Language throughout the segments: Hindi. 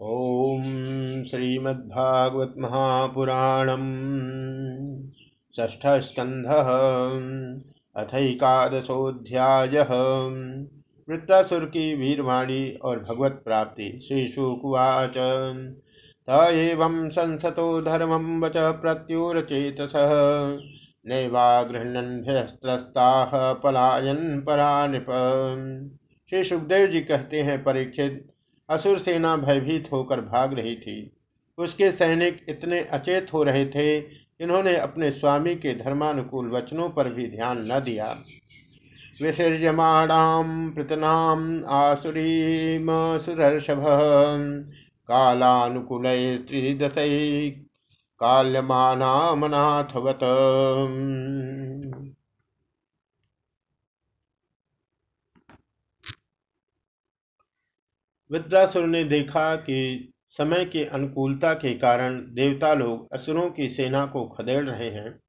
ॐ श्रीमद्भागवत महापुराणम् षष्ठस्कन्धः अथैकादशोऽध्यायः वृत्तासुर की वीरवाणी और भगवत प्राप्ति, श्री शुकुवाच। त एवं संसतो धर्मं वच प्रत्युरचेतसः नैवा गृह्णन्भ्यस्त्रस्ताः पलायन परा नृप श्री सुखदेव जी कहते हैं, परीक्षित असुर सेना भयभीत होकर भाग रही थी। उसके सैनिक इतने अचेत हो रहे थे, इन्होंने अपने स्वामी के धर्मानुकूल वचनों पर भी ध्यान न दिया। विसर्जमाणाम प्रतनाम पृतनाम आसुरीमसुरर्षभ कालानुकूल स्त्रीदश काल्यमानामनाथवत। विद्रासुर ने देखा कि समय की अनुकूलता के कारण देवता लोग असुरों की सेना को खदेड़ रहे हैं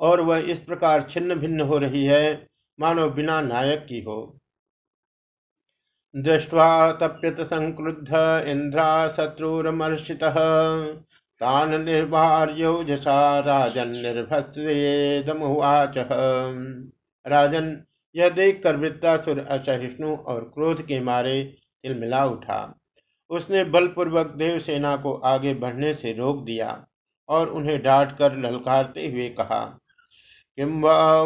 और वह इस प्रकार छिन्न भिन्न हो रही है, मानो बिना नायक की हो। दृष्ट्वा तप्यत संक्रुद्ध इंद्रा शत्रुरमर्षित, तान निर्वार्योजसा राजन राजन यह देखकर वृत्तासुर असहिष्णु और क्रोध के मारे तिलमिला उठा। उसने बलपूर्वक देवसेना को आगे बढ़ने से रोक दिया और उन्हें डांट कर ललकारते हुए कहा किम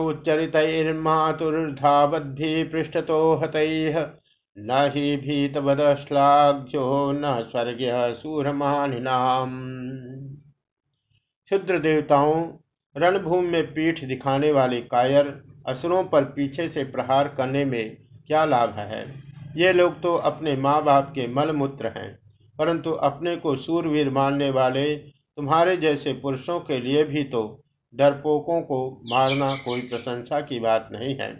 उच्चरितर्मातुर्धावद्भि पृष्ठतो हत। न ही भीतवदश्लाघ्यो न स्वर्ग सूरमानिनाम। क्षुद्र देवताओं, रणभूमि में पीठ दिखाने वाले कायर असुरों पर पीछे से प्रहार करने में क्या लाभ है? ये लोग तो अपने माँ बाप के मलमूत्र हैं, परंतु अपने को सूरवीर मानने वाले तुम्हारे जैसे पुरुषों के लिए भी तो डरपोकों को मारना कोई प्रशंसा की बात नहीं है,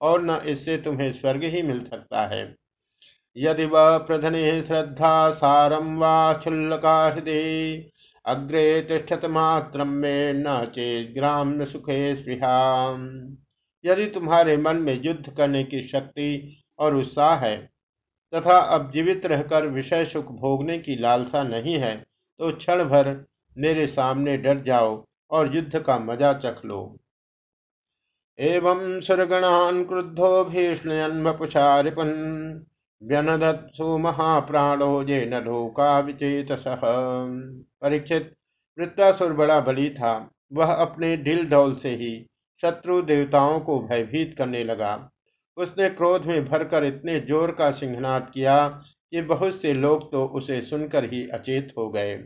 और न इससे तुम्हें स्वर्ग ही मिल सकता है। यदि वह प्रधने श्रद्धा सारम वा क्षुल्लका हृदय, अग्रे तिष्ठत मात्र में न चेत ग्राम्य सुखे स्पृहा यदि तुम्हारे मन में युद्ध करने की शक्ति और उत्साह है, तथा अब जीवित रहकर विषय सुख भोगने की लालसा नहीं है तो क्षण भर मेरे सामने डट जाओ और युद्ध का मज़ा चख लो। एवं सुरगणान क्रुद्धो वपुषा रिपन व्यनदत्सु महाप्राणो जे न लोका विचेत परीक्षित वृत्तासुर बड़ा बली था, वह अपने ढिल ढोल से ही शत्रु देवताओं को भयभीत करने लगा। उसने क्रोध में भरकर इतने ज़ोर का सिंहनाद किया कि बहुत से लोग तो उसे सुनकर ही अचेत हो गए।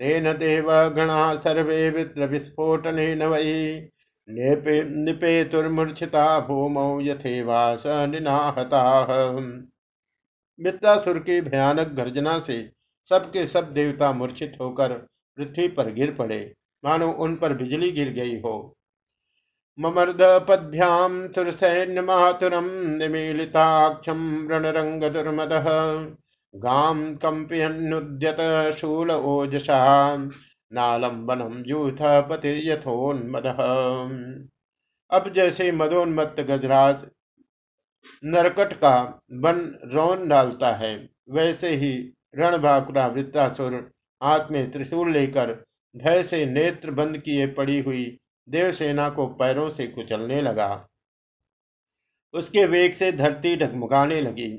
तेन देव गणा सर्वे वित्र विस्फोट वही निपेतुर्मूर्छिता भूमौ यथेवा निनाहता। मित्रासुर की भयानक गर्जना से सबके सब देवता मूर्छित होकर पृथ्वी पर गिर पड़े। मानो उन पर बिजली गिर गई हो। ममर्दपद्भ्यां सुरसैन्यमातुरं निमीलिताक्षं रणरङ्गदुर्मदः। गां कम्पयन्नुद्यत शूल ओजसा नालंबनम यूथ पतिर्यथोन्मदः अब जैसे मदोन्मत्त गजराज नरकट का बन रौन डालता है, वैसे ही रणभाकुरा वृत्तासुर हाथ में त्रिशूल लेकर भय से नेत्र बंद किए पड़ी हुई देवसेना को पैरों से कुचलने लगा। उसके वेग से धरती डगमगाने लगी।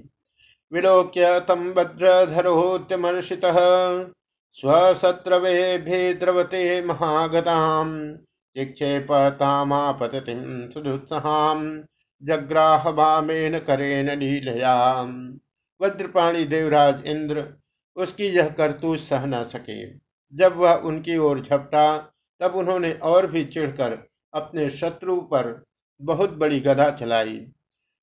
विलोक्य तम भद्रधरोत्यमर्षित स्वशत्रवे द्रवते महागताम चिक्षेपतामापतिम सुदुत्साम जग्राह वामेन करेन लीलयाम वज्रपाणी देवराज इंद्र, उसकी यह करतूत सह न सके। जब वह उनकी ओर झपटा तब उन्होंने और भी चिढ़कर अपने शत्रु पर बहुत बड़ी गदा चलाई।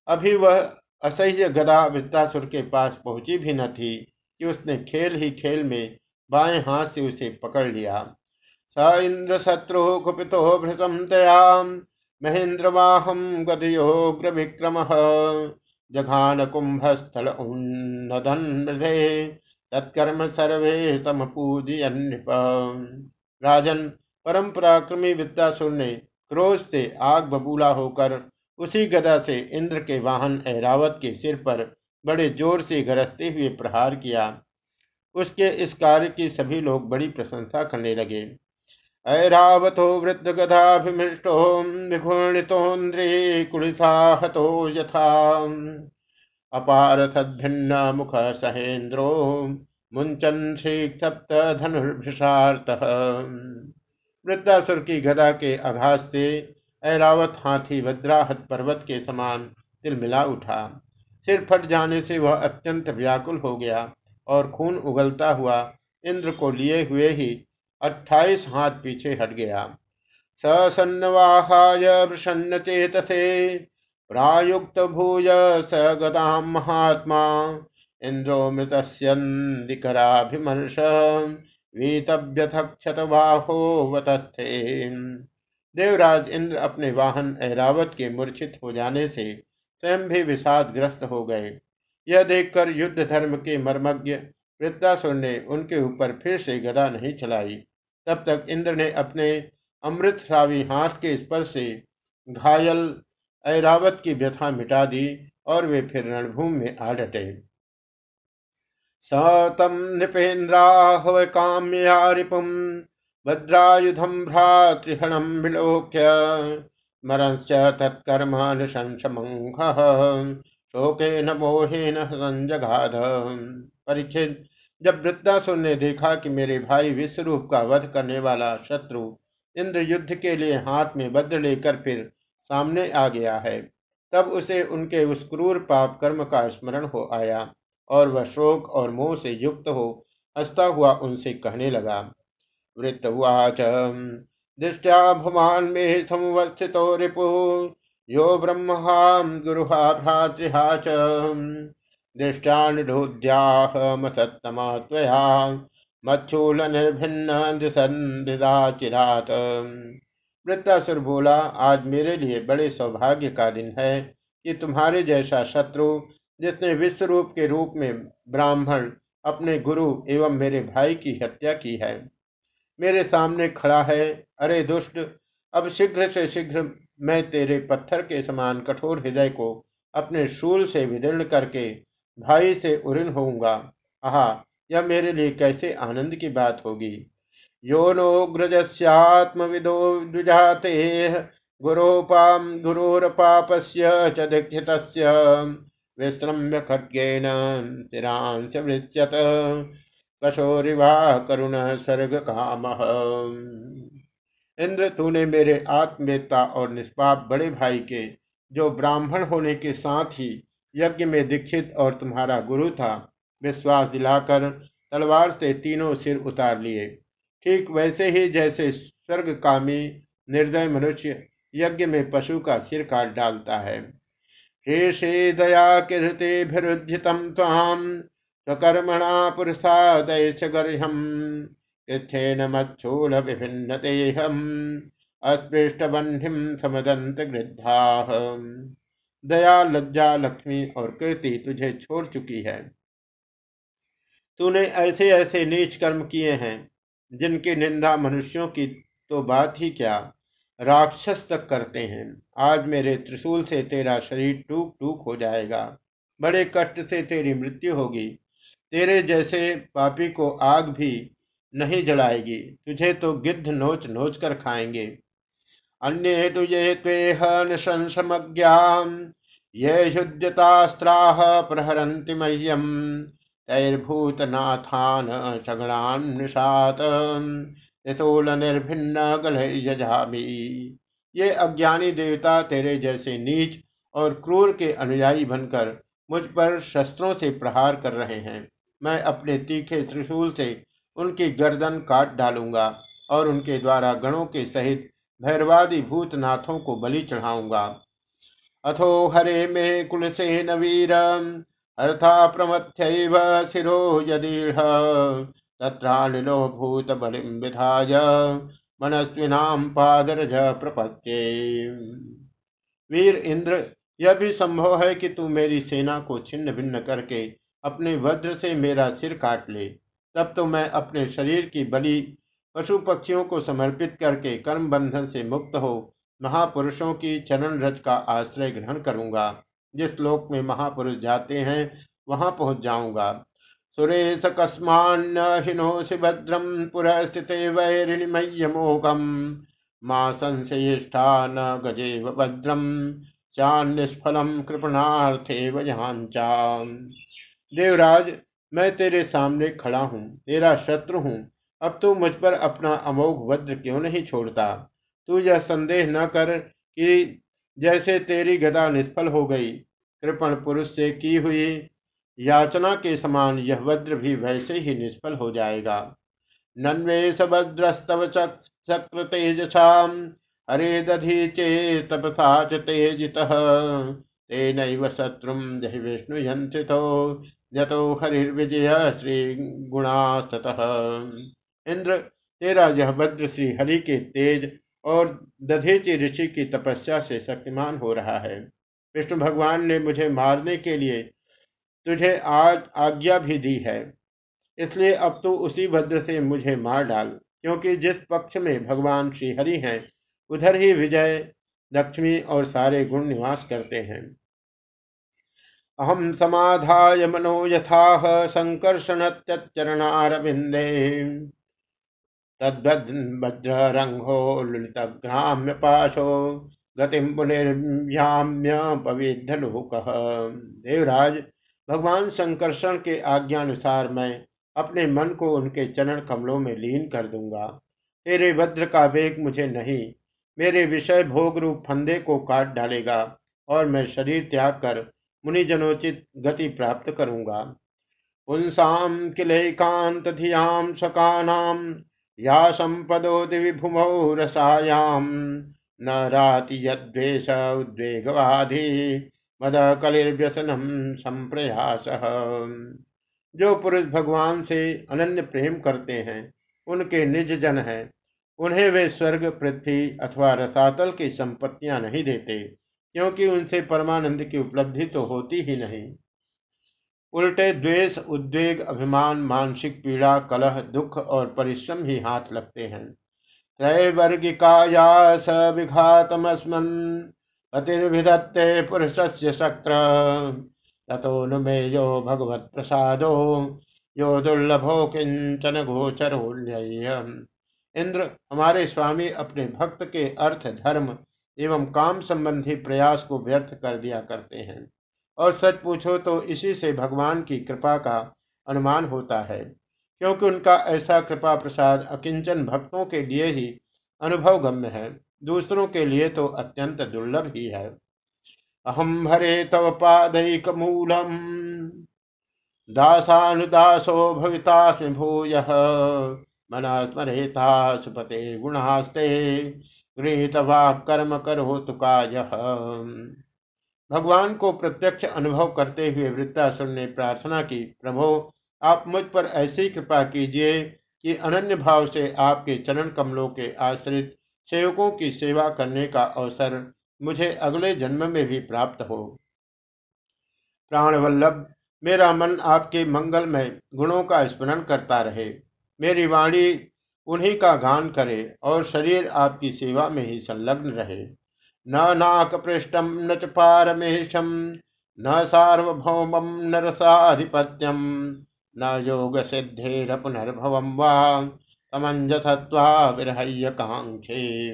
अभी वह असह्य गदा विद्यासुर के पास पहुँची भी न थी कि उसने खेल ही खेल में बाएँ हाथ से उसे पकड़ लिया। स इंद्र शत्रु कुपितो भृतम तया महेंद्र वाहम गदयोग्र विक्रम जघान कुंभ स्थल तत्कर्म सर्वे समपूजयन राजन परम पराक्रमी विद्यासुर ने क्रोध से आग बबूला होकर उसी गदा से इंद्र के वाहन ऐरावत के सिर पर बड़े ज़ोर से गरजते हुए प्रहार किया। उसके इस कार्य की सभी लोग बड़ी प्रशंसा करने लगे। ऐरावतो वृद्धगधाभिमृष्टो विघूर्णितोन्द्री कुलिसाहतो यथा। अपार अपारथद्भिन्न मुख सहेन्द्रो मुंचन श्री सप्त धनुर्भिषार्थ वृद्धासुर की गदा के आघात से ऐरावत हाथी वज्राहत पर्वत के समान तिलमिला उठा। सिर फट जाने से वह अत्यंत व्याकुल हो गया और खून उगलता हुआ इंद्र को लिए हुए ही अट्ठाईस हाथ पीछे हट गया। सन्नवाहाय प्रसन्न चेतसे प्रायुक्त भूय स गदाम महात्मा। इंद्रो मृतस्यन्दिकराभिमर्श वतस्थे। देवराज इंद्र अपने वाहन ऐरावत के मूर्छित हो जाने से स्वयं भी विषादग्रस्त हो गए। यह देखकर युद्ध धर्म के मर्मज्ञ वृद्धासुर ने उनके ऊपर फिर से गदा नहीं चलाई। तब तक इंद्र ने अपने अमृत श्रावी हाथ के स्पर्श से घायल ऐरावत की व्यथा मिटा दी और वे फिर रणभूमि में आ डटे। सतम नृपेन्द्राहव काम्या रिपुम भद्रायुधम भ्रातृहणम विलोक्य मरंश्च तत्कर्म निशंसमंघ शोके न मोहे न संजगाध परीक्षित जब वृद्धासुर ने देखा कि मेरे भाई विश्वरूप का वध करने वाला शत्रु इंद्र युद्ध के लिए हाथ में वज्र लेकर फिर सामने आ गया है, तब उसे उनके उस क्रूर पाप कर्म का स्मरण हो आया। और वह शोक और मोह से युक्त हो हंसता हुआ उनसे कहने लगा वृत्तवाच दृष्टिया भुमान में संवस्थितो रिपु, यो ब्रह्मा गुरुहा भ्रातृहा च बोला, आज मेरे लिए बड़े सौभाग्य का दिन है कि तुम्हारे जैसा शत्रु जिसने विश्व रूप के रूप में ब्राह्मण अपने गुरु एवं मेरे भाई की हत्या की है। मेरे सामने खड़ा है। अरे दुष्ट, अब शीघ्र से शीघ्र मैं तेरे पत्थर के समान कठोर हृदय को अपने शूल से विदीर्ण करके भाई से उऋण होऊँगा। आह, यह मेरे लिए कैसे आनंद की बात होगी? यो नोग्रजस्यात्मविदो द्विजाते गुरोपाम गुरोरपापस्य च दीक्षितस्य। विश्रम्य खड्गेन तिरांश वृत्यत कशोरिवा करुण स्वर्ग काम इंद्र, तूने मेरे आत्मवेत्ता और निष्पाप बड़े भाई के, जो ब्राह्मण होने के साथ ही यज्ञ में दीक्षित और तुम्हारा गुरु था, विश्वास दिलाकर तलवार से तीनों सिर उतार लिए। ठीक वैसे ही जैसे स्वर्ग कामी निर्दय मनुष्य यज्ञ में पशु का सिर काट डालता है। शेषे दया कृतिभिरुज्जितम ताम स्वकर्मणा मच्छूल विभिन्न देहम अस्पृष्ट बंधिम समदंत गृद्धा। दया, लज्जा, लक्ष्मी और कृति तुझे छोड़ चुकी है। तूने ऐसे ऐसे नीच कर्म किए हैं, जिनकी निंदा मनुष्यों की तो बात ही क्या? राक्षस तक करते हैं। आज मेरे त्रिशूल से तेरा शरीर टूक टूक हो जाएगा। बड़े कष्ट से तेरी मृत्यु होगी। तेरे जैसे पापी को आग भी नहीं जलाएगी। तुझे तो गिद्ध नोच नोच कर खाएँगे। अन्य तु ये त्वेह ये प्रहरन्ति मह्यम्। तैर्भूतनाथान् शगणान् निषात। यशोल निर्भिन्न गलयजामी ये अज्ञानी देवता तेरे जैसे नीच और क्रूर के अनुयायी बनकर मुझ पर शस्त्रों से प्रहार कर रहे हैं। मैं अपने तीखे त्रिशूल से उनकी गर्दन काट डालूँगा और उनके द्वारा गणों के सहित भैरवादी भूतनाथों को बलि चढ़ाऊँगा। अथो हरे मे कुलसेन वीर अर्था प्रमथ्यैव शिरो यदीढ़ तत्रानिलो भूत बलिम विधाय मनस्विनाम पादरज प्रपत्ये वीर इंद्र, यह भी संभव है कि तू मेरी सेना को छिन्न भिन्न करके अपने वज्र से मेरा सिर काट ले। तब तो मैं अपने शरीर की बलि पशु पक्षियों को समर्पित करके कर्म बंधन से मुक्त हो, महापुरुषों की चरण रथ का आश्रय ग्रहण करूँगा। जिस लोक में महापुरुष जाते हैं, वहाँ पहुँच जाऊँगा। सुरेश कस्मान्नहिनोऽसि भद्रम पुरस्थिते वैरिणिमय्यमोघम माँ संशयिष्ठा न गजेव भद्रम चान निष्फलम कृपणार्थे वयांचा देवराज, मैं तेरे सामने खड़ा हूँ, तेरा शत्रु हूँ। अब तू मुझ पर अपना अमोघ वज्र क्यों नहीं छोड़ता? तू यह संदेह न कर कि जैसे तेरी गदा निष्फल हो गई, कृपण पुरुष से की हुई याचना के समान यह वज्र भी वैसे ही निष्फल हो जाएगा। नन्वेश वज्रस्तव चक्र तेजसा हरे दधि चे तपसा च तेजितः। तेन शत्रु जहि विष्णु यंत्रितो यतो हरिर्विजय श्री गुणास्तः इंद्र, तेरा यह वज्र श्री हरि के तेज और दधेची ऋषि की तपस्या से शक्तिमान हो रहा है। विष्णु भगवान ने मुझे मारने के लिए तुझे आज आज्ञा भी दी है। इसलिए अब तू उसी भद्र से मुझे मार डाल, क्योंकि जिस पक्ष में भगवान श्रीहरि हैं, उधर ही विजय, लक्ष्मी और सारे गुण निवास करते हैं। अहम समाधाय मनो यथाह संकर्षण चरणारविंदे तद्भद्ररंघो ललितग्राम्य पाशो गतिम पवित्र लोक देवराज भगवान संकर्षण के आज्ञानुसार मैं अपने मन को उनके चरण कमलों में लीन कर दूँगा। तेरे वज्र का वेग मुझे नहीं, मेरे विषय भोग रूप फंदे को काट डालेगा और मैं शरीर त्याग कर मुनिजनोचित गति प्राप्त करूँगा। पुंसाम किलैकांत धियाम सकानाम या संपदो रसायाम न उद्वेगवाधि मद कलिर्व्यसनम संप्रयास। जो पुरुष भगवान से अनन्य प्रेम करते हैं, उनके निज जन हैं, उन्हें वे स्वर्ग, पृथ्वी अथवा रसातल की संपत्तियाँ नहीं देते, क्योंकि उनसे परमानंद की उपलब्धि तो होती ही नहीं। उल्टे द्वेष, उद्वेग, अभिमान, मानसिक पीड़ा, कलह, दुख और परिश्रम ही हाथ लगते हैं। त्रैवर्गिकाया स पुरुषस्य शक्र। प्रसादो यो दुर्लभो किंचन गोचरो इंद्र, हमारे स्वामी अपने भक्त के अर्थ, धर्म एवं काम संबंधी प्रयास को व्यर्थ कर दिया करते हैं। और सच पूछो तो इसी से भगवान की कृपा का अनुमान होता है, क्योंकि उनका ऐसा कृपा प्रसाद अकिंचन भक्तों के लिए ही अनुभव गम्य है। दूसरों के लिए तो अत्यंत दुर्लभ ही है। अहम भरे तव पादक मूलम दासानुदासो भवितास्मि भूय मन स्मरेता सुपते गुणास्ते। गृहतवा कर्म करो तुकाय भगवान को प्रत्यक्ष अनुभव करते हुए वृत्तासुर ने प्रार्थना की, प्रभो, आप मुझ पर ऐसी कृपा कीजिए कि अनन्य भाव से आपके चरण कमलों के आश्रित सेवकों की सेवा करने का अवसर मुझे अगले जन्म में भी प्राप्त हो। प्राणवल्लभ, मेरा मन आपके मंगल में गुणों का स्मरण करता रहे। मेरी वाणी उन्हीं का गान करे और शरीर आपकी सेवा में ही संलग्न रहे। न नाक पृष्ठम न च पारमेशम न सार्वभौमम न रसाधिपत्यम न योग सिद्धेर पुनर्भवम वा। तमंजथत्वा कांक्षे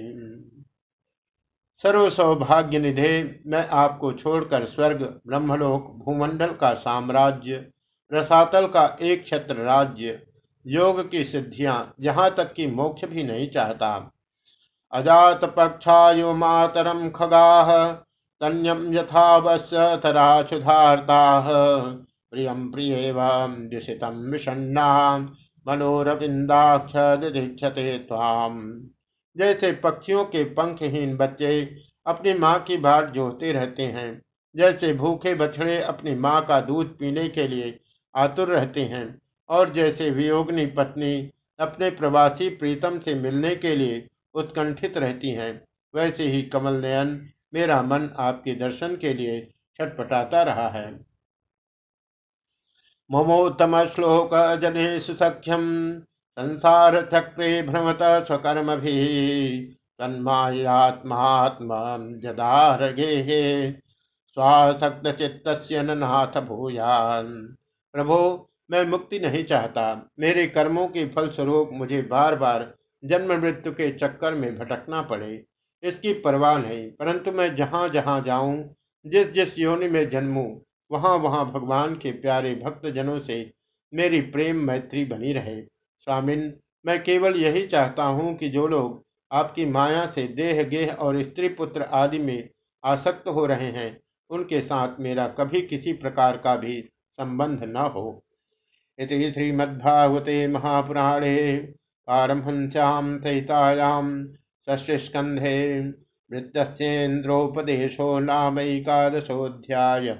सर्व सौभाग्य निधे मैं आपको छोड़कर स्वर्ग, ब्रह्मलोक, भूमंडल का साम्राज्य, रसातल का एक छत्र राज्य, योग की सिद्धियाँ यहाँ तक कि मोक्ष भी नहीं चाहता। अजात पक्षायु मातरम खगाः तन्यम यथावस्यतराशुधार्ताः प्रियम प्रियेवं द्युषितं विषण्णा मनोरविंदाक्ष दिदीक्षते त्वाम। जैसे पक्षियों के पंखहीन बच्चे अपनी माँ की बाट जोहते रहते हैं, जैसे भूखे बछड़े अपनी माँ का दूध पीने के लिए आतुर रहते हैं, और जैसे वियोगनी पत्नी अपने प्रवासी प्रीतम से मिलने के लिए उत्कंठित रहती हैं, वैसे ही कमल नयन मेरा मन आपके दर्शन के लिए छटपटाता रहा है। ममोत्तम श्लोक जने सुसख्यम संसार चक्रे भ्रमत स्वकर्म भी तन्मायात्मात्म जदारगे स्वासक्त चित्त नाथ भूयान प्रभो, मैं मुक्ति नहीं चाहता। मेरे कर्मों के फल स्वरूप मुझे बार बार जन्म मृत्यु के चक्कर में भटकना पड़े। इसकी परवाह नहीं, परंतु मैं जहाँ जहाँ जाऊँ जिस जिस योनि में जन्मूं वहाँ वहाँ भगवान के प्यारे भक्त जनों से मेरी प्रेम मैत्री बनी रहे। स्वामिन, मैं केवल यही चाहता हूँ कि जो लोग आपकी माया से देह, गेह और स्त्री पुत्र आदि में आसक्त हो रहे हैं, उनके साथ मेरा कभी किसी प्रकार का भी संबंध न हो। इति श्रीमद्भागवते महापुराणे, पारमहंस्यां सहितायां षष्ठस्कन्धे मृत्यस्येन्द्रोपदेशो नामैकादशोऽध्यायः।